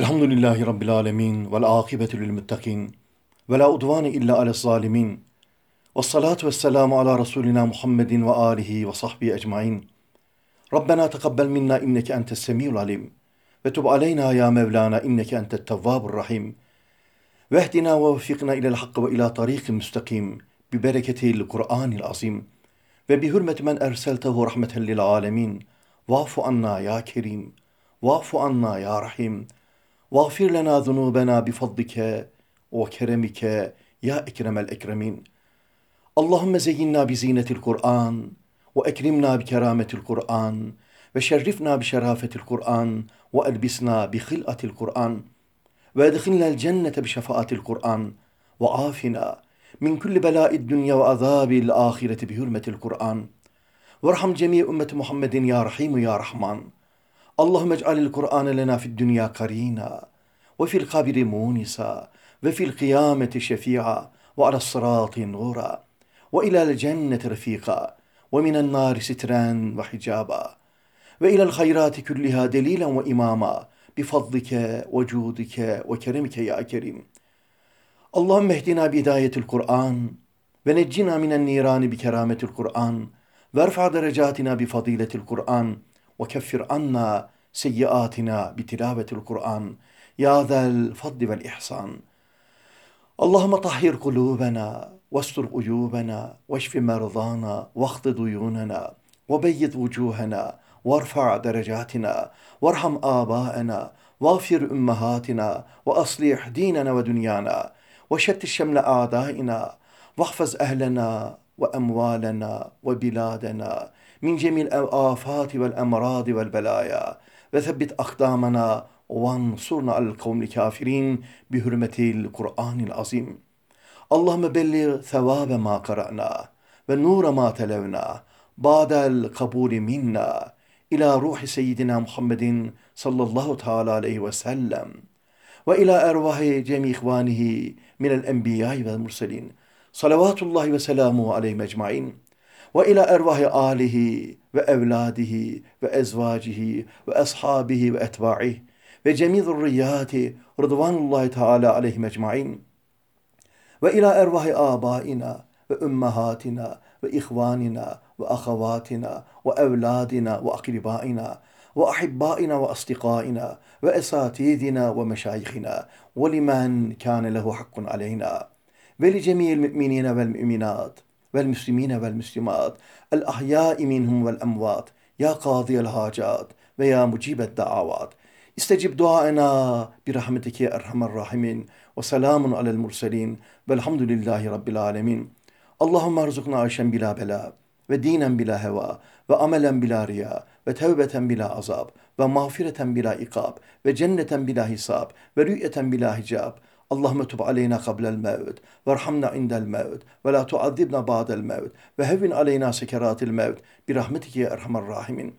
Elhamdülillahi Rabbil alemin vel akıbetu lil muttakin ve la udvane illa ala zalimin ve salatu ve selamu ala Resulina Muhammedin ve alihi ve sahbihi ecmain. Rabbena tekabbel minna inneke entes semiyul alim ve tub aleyna ya Mevlana inneke entet tevvabur rahim vehdina ve veffikna ilel hakkı ve ila tariqin müstakim bi bereketil Kur'anil azim ve bi hürmet men erseltehu rahmeten lil alemin vafu anna ya kerim vafu anna ya rahim واغفر لنا ذنوبنا بفضلك وكرمك يا إكرم الإكرمين. اللهم زينا بزينة القرآن وأكرمنا بكرامة القرآن وشرفنا بشرافة القرآن وألبسنا بخلقة القرآن وأدخلنا الجنة بشفاعة القرآن وعافنا من كل بلاء الدنيا وعذاب الآخرة بحرمة القرآن. وارحم جميع أمة محمد يا رحيم يا رحمن. اللهم اجعل القرآن لنا في الدنيا قرينا. وفي القبر مونسا وفي القيامة شفيعا وعلى الصراط نورا وإلى الجنة رفيقا ومن النار سترا وحجابا. وإلى الخيرات كلها دليلا وإماما بفضلك وجودك وكرمك يا كريم. اللهم اهدنا بهداية القرآن ونجنا من النيران بكرامة القرآن وارفع درجاتنا بفضيلة القرآن وكفر عنا سيئاتنا بتلاوة القرآن. يا ذا الفضل والإحسان. اللهم طهر قلوبنا واستر عيوبنا واشف مرضانا واخض ديوننا وبيض وجوهنا وارفع درجاتنا وارحم آباءنا واغفر أمهاتنا وأصلح ديننا ودنيانا وشتت شمل أعدائنا واحفظ أهلنا وأموالنا وبلادنا من جميع الآفات والأمراض والبلايا وثبت أقدامنا وانصرنا على القوم الكافرين بحرمة القرآن العظيم. اللهم بلغ ثواب ما قرأنا ونور ما تلونا. بعد القبول منا إلى روح سيدنا محمد صلى الله تعالى عليه وسلم. وإلى أرواح جميع إخوانه من الأنبياء والمرسلين. صلوات الله وسلامه عليهم أجمعين. وإلى أرواح آله وأولاده وأزواجه وأصحابه وأتباعه. وجميع ذرياته رضوان الله تعالى عليهم أجمعين وإلى أرواح آبائنا وأمهاتنا وإخواننا وأخواتنا وأولادنا وأقربائنا وأحبائنا وأصدقائنا وأساتذنا ومشايخنا ولمن كان له حق علينا ولجميع المؤمنين والمؤمنات والمسلمين والمسلمات الأحياء منهم والأموات يا قاضي الحاجات ويا مجيب الدعوات İstecib duaena bir rahmetike erhamer rahimin ve selamun alel murselin velhamdülillahi rabbil alemin. Allahümme arzukna ayşen bila bela ve dinen bila heva ve amelen bila riya ve tevbeten bila azab ve mağfireten bila ikab ve cenneten bila hisab ve rü'yeten bila hicab. Allahümme tub aleyna kablel mevt ve rahmna indel mevt ve la tuazibna ba'del mevt ve hevin aleyna sekeratil mevt bir rahmetike erhamer rahimin.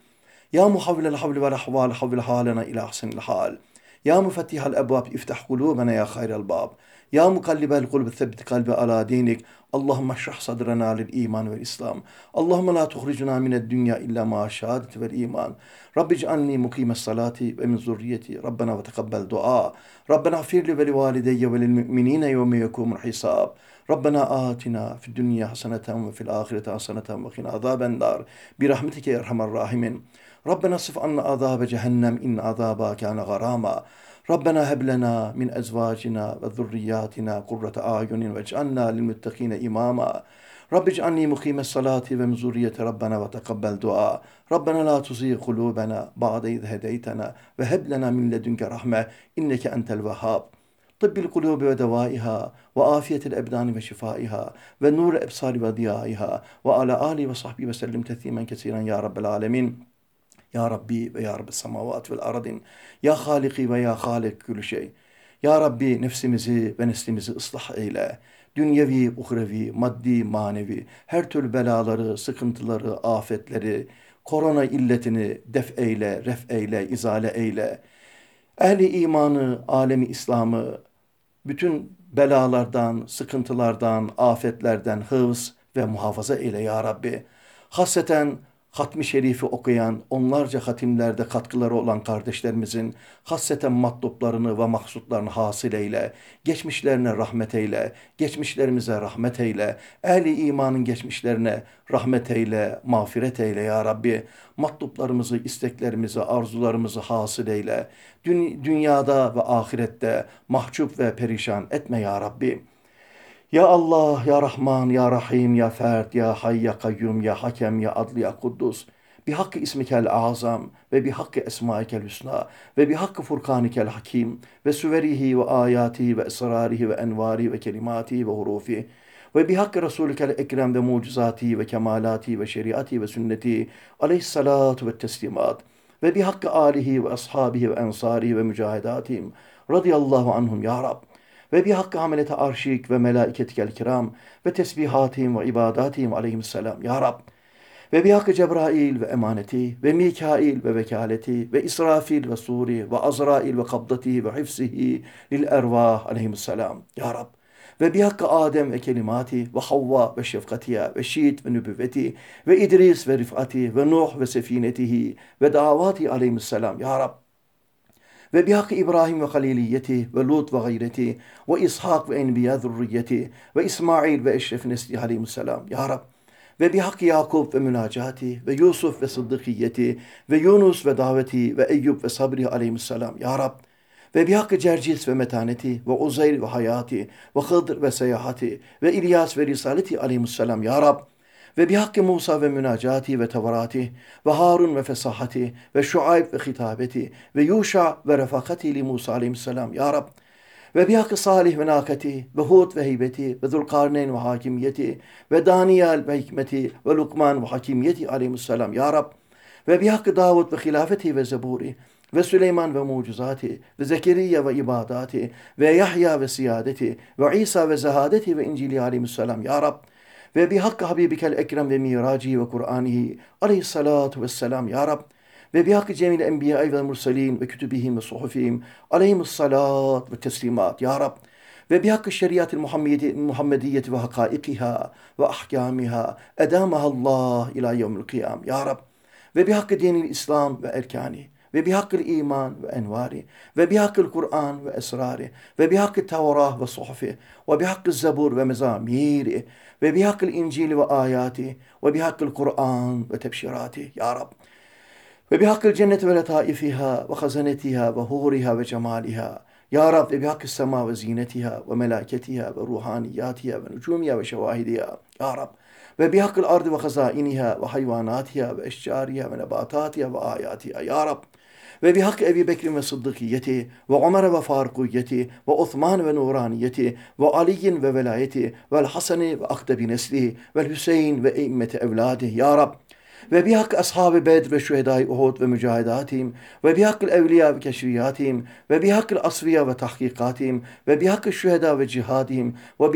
يا محول الحول والأحوال حول حالنا إلى أحسن الحال. يا مفتح الأبواب افتح قلوبنا يا خير الباب. يا مقلب القلوب ثبت قلبي على دينك. اللهم اشرح صدرنا للإيمان والإسلام. اللهم لا تخرجنا من الدنيا إلا مع الشهادة والإيمان. رب اجعلني مقيم الصلاة ومن ذريتي. ربنا وتقبل دعاء. ربنا اغفر لي ولوالدي وللمؤمنين يوم يقوم الحساب. ربنا آتنا في الدنيا حسنة وفي الآخرة حسنة وقنا عذاب النار. برحمتك يا أرحم الراحمين. ربنا صف عنا عذاب جهنم إن عذابها كان غراما. ربنا هب لنا من أزواجنا وذرياتنا قرة أعين واجعلنا للمتقين إماما. رب اجعلني مقيم الصلاة ومن ذرية ربنا وتقبل دعاء. ربنا لا تزيغ قلوبنا بعد إذ هديتنا. وهب لنا من لدنك رحمة إنك أنت الوهاب. طب القلوب ودوائها وآفية الأبدان وشفائها ونور الأبصار وضيائها وعلى آله وصحبه وسلم تثيما كثيرا يا رب العالمين. Ya Rabbi ve Ya Rabbi semavat vel aradin. Ya Haliki ve Ya Halik külü şey. Ya Rabbi nefsimizi ve neslimizi ıslah eyle. Dünyevi, uhrevi, maddi, manevi, her türlü belaları, sıkıntıları, afetleri, korona illetini def eyle, ref eyle, izale eyle. Ehli imanı, alemi İslam'ı bütün belalardan, sıkıntılardan, afetlerden hıfz ve muhafaza eyle ya Rabbi. Hasreten Hatmi Şerif'i okuyan, onlarca hatimlerde katkıları olan kardeşlerimizin hasseten matluplarını ve maksutlarını hasıl eyle, geçmişlerine rahmet eyle, geçmişlerimize rahmet eyle, ehli imanın geçmişlerine rahmet eyle, mağfiret eyle ya Rabbi. Matluplarımızı, isteklerimizi, arzularımızı hasıl eyle. Dünyada ve ahirette mahcup ve perişan etme ya Rabbi. Ya Allah, Ya Rahman, Ya Rahim, Ya Fert, Ya Hay, Ya Kayyum, Ya Hakem, Ya Adlı, Ya Kuddus. Bi hakkı ismikel azam ve bi hakkı esmaikel hüsna ve bi hakkı furkanikel hakim ve süverihi ve ayati ve esrarihi ve envari ve kelimati ve hurufi ve bi hakkı Resulükel ekrem ve mucizati ve kemalati ve şeriati ve sünneti aleyhissalatu ve teslimat ve bi hakkı alihi ve ashabihi ve ensari ve mücahidatihim radıyallahu anhum ya Rab ve bi hakkı amelete arşik ve melaiketikel kiram ve tesbihatihim ve ibadatihim aleyhisselam ya Rab. Ve bi hakkı Cebrail ve emaneti ve Mikail ve vekaleti ve İsrafil ve Suri ve Azrail ve kabdati ve hifzihi lil ervah aleyhisselam ya Rab. Ve bi hakkı Adem ve kelimati ve Havva ve şefkatiye ve Şiit ve nübüvveti ve İdris ve rifati ve Nuh ve sefinetihi ve davati aleyhisselam ya Rab bihakkı İbrahim ve haliliyeti ve Lut ve gayreti ve İshak ve enbiya zürriyeti ve İsmail ve eşref nesli aleyhisselam. Ya Rab ve bihakkı Yakup ve münacati ve Yusuf ve sıddıkiyeti ve Yunus ve daveti ve Eyüp ve sabri aleyhisselam. Ya Rab ve ve bihakkı Musa ve münacati ve tevarati ve Harun ve fesahati ve Şuayb ve hitabeti ve Yuşa ve refakati li Musa aleyhisselam ya Rab ve bihakkı Salih ve nakati ve Hud ve heybeti ve Zulkarneyn ve hakimiyeti ve Daniyal ve hikmeti ve Lukman ve hakimiyeti aleyhisselam ya Rab ve bihakkı Davud ve hilafeti ve zeburi ve Süleyman ve mucizati ve Zekeriya ve ibadati ve Yahya ve siyadeti ve İsa ve zehadeti ve İncili aleyhisselam ya Rab ve bi hakkı Habibikel Ekrem ve miraci ve Kur'anihi aleyhissalatu vesselam ya Rab ve bi hakkı cemil enbiya ve mursalin ve kütübihim ve suhufihim aleyhimussalat ve teslimat ya Rab ve bi hakkı şeriat-ı Muhammediyeti ve hakaikiha ve ve bi hakkı iman ve envari. Ve bihakkıl Kur'an ve esrari. Ve bihakkı Tevrah ve suhfi. Ve bihakkı Zebur ve mezamiri. Ve bihakkıl İncil ve ayati. Ve bihakkıl Kur'an ve tebşirati. Ya Rab. Ve bihakkıl cennet ve letaifiha ve hazanetiha ve huriha ve cemaliha. Ya Rab ve bihakkı sema ve zinetiha ve melaketiha ve ruhaniyatiha ve nucumiha ve şevahidiha ya Rab ve bihakkıl ardı ve hazainiha ve hayvanatiha ve eşcariha ve nebatatiha ve ayatiha. Ya Rab ve bihak Ebi Bekir ve Sıddıkiyeti ve Ömer ve Farukiyeti ve Osman ve Nuraniyeti ve Ali'in ve velayeti ve Hasan'i ve Akdebi nesli ve Hüseyin ve immeti evladi. Ya Rab ve bihak ashab-ı Bedr ve şühedai Uhud ve mücahidatihim ve bihak evliya ve keşriyatihim ve bihak asfiya ve tahkikatihim ve bihak şüheda ve cihadihim ve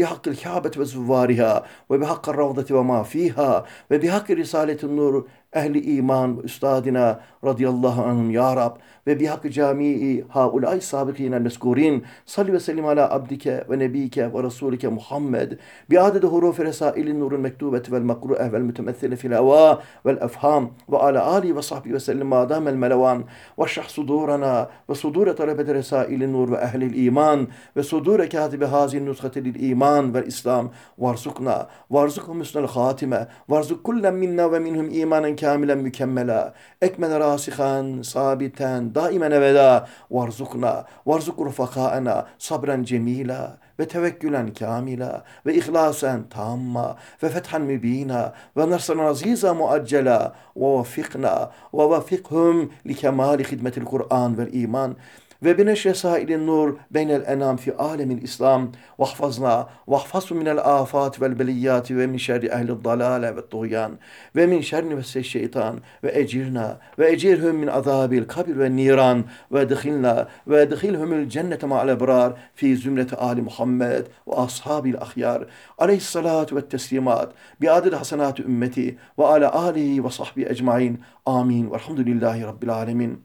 ehli iman üstadina radıyallahu anhum ya Rab. Ve bihakkı camii haulay sabikine meskurin. Salli ve sellim ala abdike ve nebike ve rasulike Muhammed. Bi adede hurufi resailin nurun mektubeti vel makru'e vel mütemethile fil heva vel efham. Ve ala ali ve sahbi ve sellim madam el melevan ve şah sudurana ve sudure talebete resailin nur ve ehlil iman. Ve sudure katibi hazin nushati lil iman vel islam. Varzukna varzukhum husnel hatime varzuk kullen minna ve minhum imanen kamilen mükemmela. Ekmel rasihan sabiten daimen evvela. Varzukna varzuk rufakaena sabren cemila ve tevekkülen kamila ve ihlasen tamma ve fethan mübina ve nasran aziza muaccela. Ve vafikna ve vafikhum li kemali hidmetil Kur'an vel iman ve bineşre sailin nur beynel enam fi alemin İslam. Vahfazna vahfazu minel afat vel beliyati ve min şerri ehli dalale ve tuğyan. Ve min şerri ve şeytan. Ve ecirna ve ecirhum min azabil kabir ve niran. Ve edkhilna ve edkhilhumul cennete ma'al ebrar fi zümreti ali Muhammed ve ashabil ahyar. Aleyhissalatu ve teslimat bi adil hasenat ümmeti ve ala alihi ve sahbi ecmain amin. Velhamdülillahi rabbil alemin.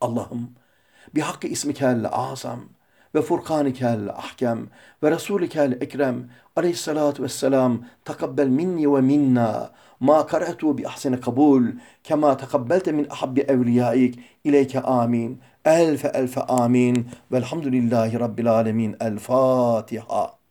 Allah'ım بحق اسمك الأعظم وفرقانك الأحكم ورسولك الأكرم. عليه الصلاة والسلام تقبل مني ومنا ما قرأت بأحسن قبول كما تقبلت من أحب أوليائك إليك. آمين. ألف ألف آمين. والحمد لله رب العالمين. الفاتحة.